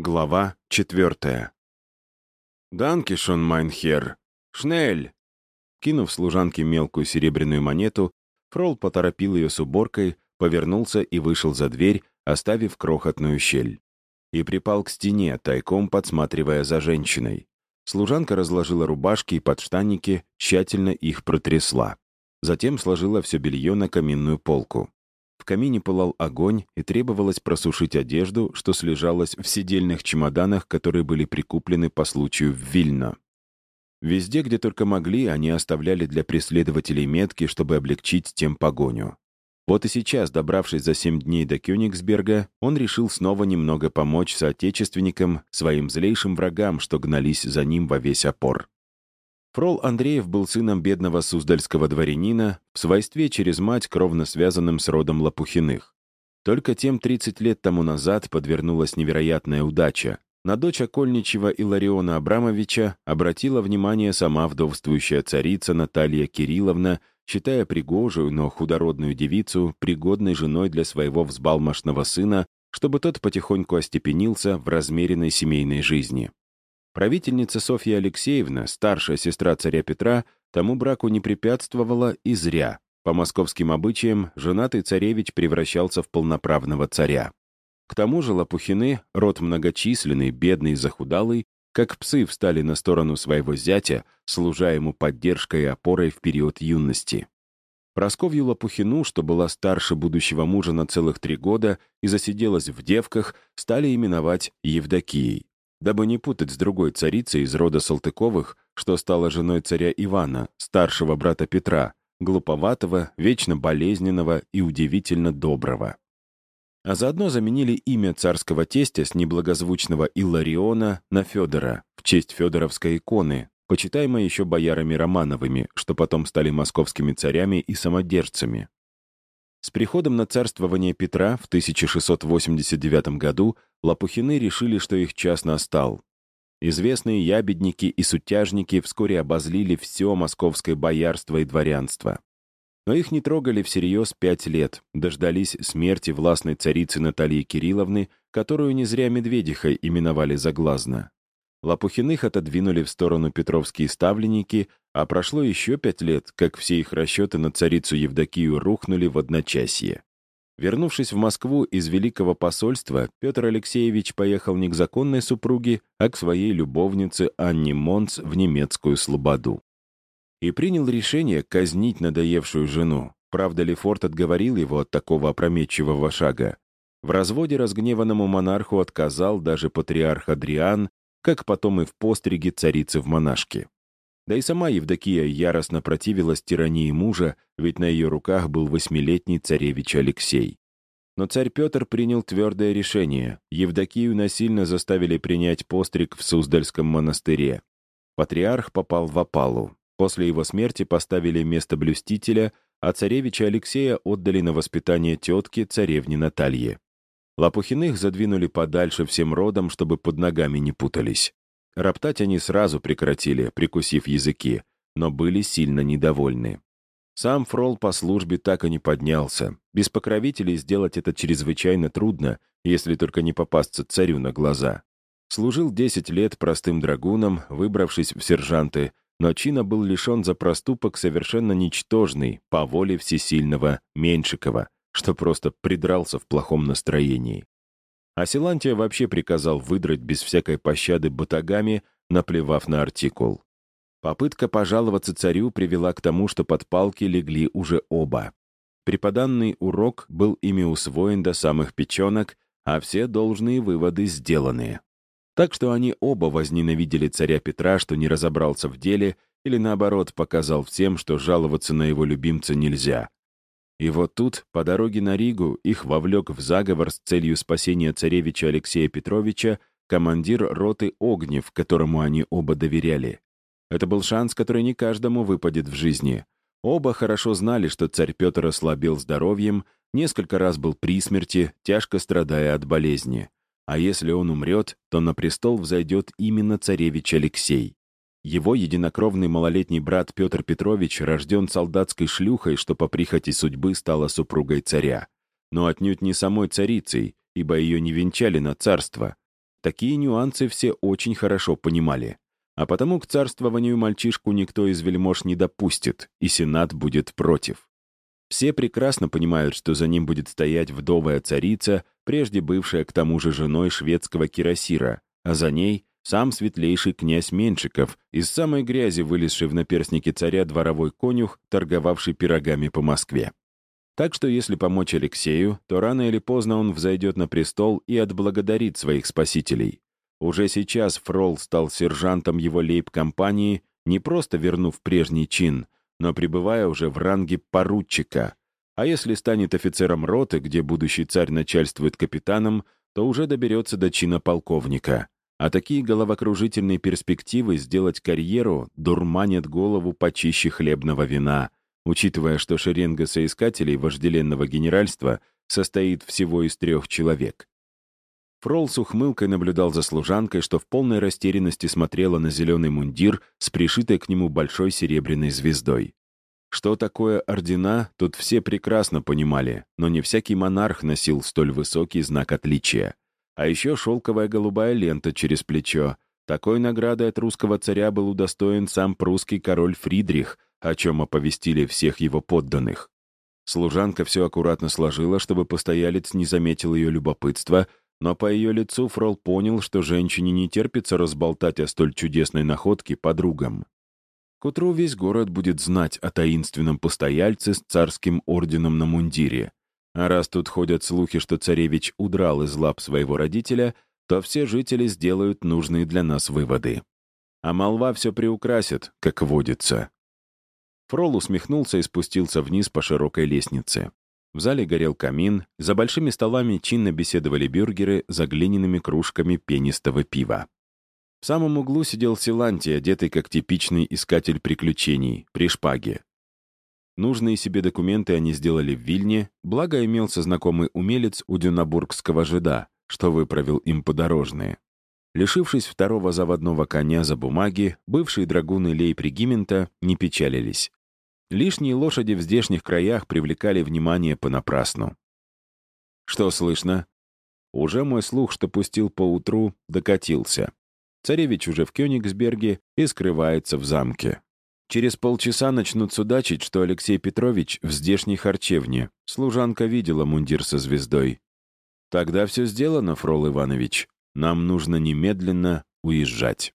Глава четвертая. «Danke schön, mein Herr! Schnell!» Кинув служанке мелкую серебряную монету, Фрол поторопил ее с уборкой, повернулся и вышел за дверь, оставив крохотную щель. И припал к стене, тайком подсматривая за женщиной. Служанка разложила рубашки и подштанники, тщательно их протрясла. Затем сложила все белье на каминную полку. Камине пылал огонь, и требовалось просушить одежду, что слежалось в сидельных чемоданах, которые были прикуплены по случаю в Вильно. Везде, где только могли, они оставляли для преследователей метки, чтобы облегчить тем погоню. Вот и сейчас, добравшись за семь дней до Кёнигсберга, он решил снова немного помочь соотечественникам, своим злейшим врагам, что гнались за ним во весь опор. Фрол Андреев был сыном бедного суздальского дворянина, в свойстве через мать кровно связанным с родом Лопухиных. Только тем 30 лет тому назад подвернулась невероятная удача. На дочь окольничего Илариона Абрамовича обратила внимание сама вдовствующая царица Наталья Кирилловна, считая пригожую, но худородную девицу пригодной женой для своего взбалмошного сына, чтобы тот потихоньку остепенился в размеренной семейной жизни. Правительница Софья Алексеевна, старшая сестра царя Петра, тому браку не препятствовала и зря. По московским обычаям, женатый царевич превращался в полноправного царя. К тому же Лопухины, род многочисленный, бедный и захудалый, как псы встали на сторону своего зятя, служа ему поддержкой и опорой в период юности. Просковью Лопухину, что была старше будущего мужа на целых три года и засиделась в девках, стали именовать Евдокией дабы не путать с другой царицей из рода Салтыковых, что стала женой царя Ивана, старшего брата Петра, глуповатого, вечно болезненного и удивительно доброго. А заодно заменили имя царского тестя с неблагозвучного Иллариона на Федора в честь Федоровской иконы, почитаемой еще боярами Романовыми, что потом стали московскими царями и самодержцами. С приходом на царствование Петра в 1689 году Лопухины решили, что их час настал. Известные ябедники и сутяжники вскоре обозлили все московское боярство и дворянство. Но их не трогали всерьез пять лет, дождались смерти властной царицы Натальи Кирилловны, которую не зря Медведихой именовали заглазно. Лопухиных отодвинули в сторону петровские ставленники, а прошло еще пять лет, как все их расчеты на царицу Евдокию рухнули в одночасье. Вернувшись в Москву из Великого посольства, Петр Алексеевич поехал не к законной супруге, а к своей любовнице Анне Монц в немецкую слободу. И принял решение казнить надоевшую жену. Правда, Лефорт отговорил его от такого опрометчивого шага. В разводе разгневанному монарху отказал даже патриарх Адриан, как потом и в постриге царицы в монашке. Да и сама Евдокия яростно противилась тирании мужа, ведь на ее руках был восьмилетний царевич Алексей. Но царь Петр принял твердое решение. Евдокию насильно заставили принять постриг в Суздальском монастыре. Патриарх попал в опалу. После его смерти поставили место блюстителя, а царевича Алексея отдали на воспитание тетки царевне Наталье. Лопухиных задвинули подальше всем родом, чтобы под ногами не путались. Роптать они сразу прекратили, прикусив языки, но были сильно недовольны. Сам Фрол по службе так и не поднялся. Без покровителей сделать это чрезвычайно трудно, если только не попасться царю на глаза. Служил 10 лет простым драгуном, выбравшись в сержанты, но чина был лишен за проступок совершенно ничтожный, по воле всесильного Меньшикова, что просто придрался в плохом настроении. А Силантия вообще приказал выдрать без всякой пощады батагами, наплевав на артикул. Попытка пожаловаться царю привела к тому, что под палки легли уже оба. Преподанный урок был ими усвоен до самых печенок, а все должные выводы сделаны. Так что они оба возненавидели царя Петра, что не разобрался в деле, или наоборот показал всем, что жаловаться на его любимца нельзя, и вот тут, по дороге на Ригу, их вовлек в заговор с целью спасения царевича Алексея Петровича командир роты Огнев, которому они оба доверяли. Это был шанс, который не каждому выпадет в жизни. Оба хорошо знали, что царь Петр ослабел здоровьем, несколько раз был при смерти, тяжко страдая от болезни. А если он умрет, то на престол взойдет именно царевич Алексей. Его единокровный малолетний брат Петр Петрович рожден солдатской шлюхой, что по прихоти судьбы стала супругой царя. Но отнюдь не самой царицей, ибо ее не венчали на царство. такие нюансы все очень хорошо понимали. А потому к царствованию мальчишку никто из вельмож не допустит, и Сенат будет против. Все прекрасно понимают, что за ним будет стоять вдовая царица, прежде бывшая к тому же женой шведского кирасира, а за ней сам светлейший князь Меншиков, из самой грязи вылезший в наперстнике царя дворовой конюх, торговавший пирогами по Москве. Так что если помочь Алексею, то рано или поздно он взойдет на престол и отблагодарит своих спасителей. Уже сейчас Фрол стал сержантом его лейб-компании, не просто вернув прежний чин, но пребывая уже в ранге поручика. А если станет офицером роты, где будущий царь начальствует капитаном, то уже доберется до чина полковника. А такие головокружительные перспективы сделать карьеру дурманят голову почище хлебного вина, учитывая, что шеренга соискателей вожделенного генеральства состоит всего из трех человек. Фрол с ухмылкой наблюдал за служанкой, что в полной растерянности смотрела на зеленый мундир с пришитой к нему большой серебряной звездой. Что такое ордена, тут все прекрасно понимали, но не всякий монарх носил столь высокий знак отличия. А еще шелковая голубая лента через плечо. Такой наградой от русского царя был удостоен сам прусский король Фридрих, о чем оповестили всех его подданных. Служанка все аккуратно сложила, чтобы постоялец не заметил ее любопытства, но по ее лицу Фрол понял, что женщине не терпится разболтать о столь чудесной находке подругам. К утру весь город будет знать о таинственном постояльце с царским орденом на мундире. А раз тут ходят слухи, что царевич удрал из лап своего родителя, то все жители сделают нужные для нас выводы. А молва все приукрасит, как водится. Фрол усмехнулся и спустился вниз по широкой лестнице. В зале горел камин, за большими столами чинно беседовали бюргеры за глиняными кружками пенистого пива. В самом углу сидел Силанти, одетый как типичный искатель приключений, при шпаге. Нужные себе документы они сделали в Вильне, благо имелся знакомый умелец у дюнабургского жида, что выправил им подорожные. Лишившись второго заводного коня за бумаги, бывшие драгуны Лей Пригимента не печалились. Лишние лошади в здешних краях привлекали внимание понапрасну. Что слышно? Уже мой слух, что пустил поутру, докатился. Царевич уже в Кёнигсберге и скрывается в замке. Через полчаса начнут судачить, что Алексей Петрович в здешней харчевне. Служанка видела мундир со звездой. Тогда все сделано, Фрол Иванович. Нам нужно немедленно уезжать.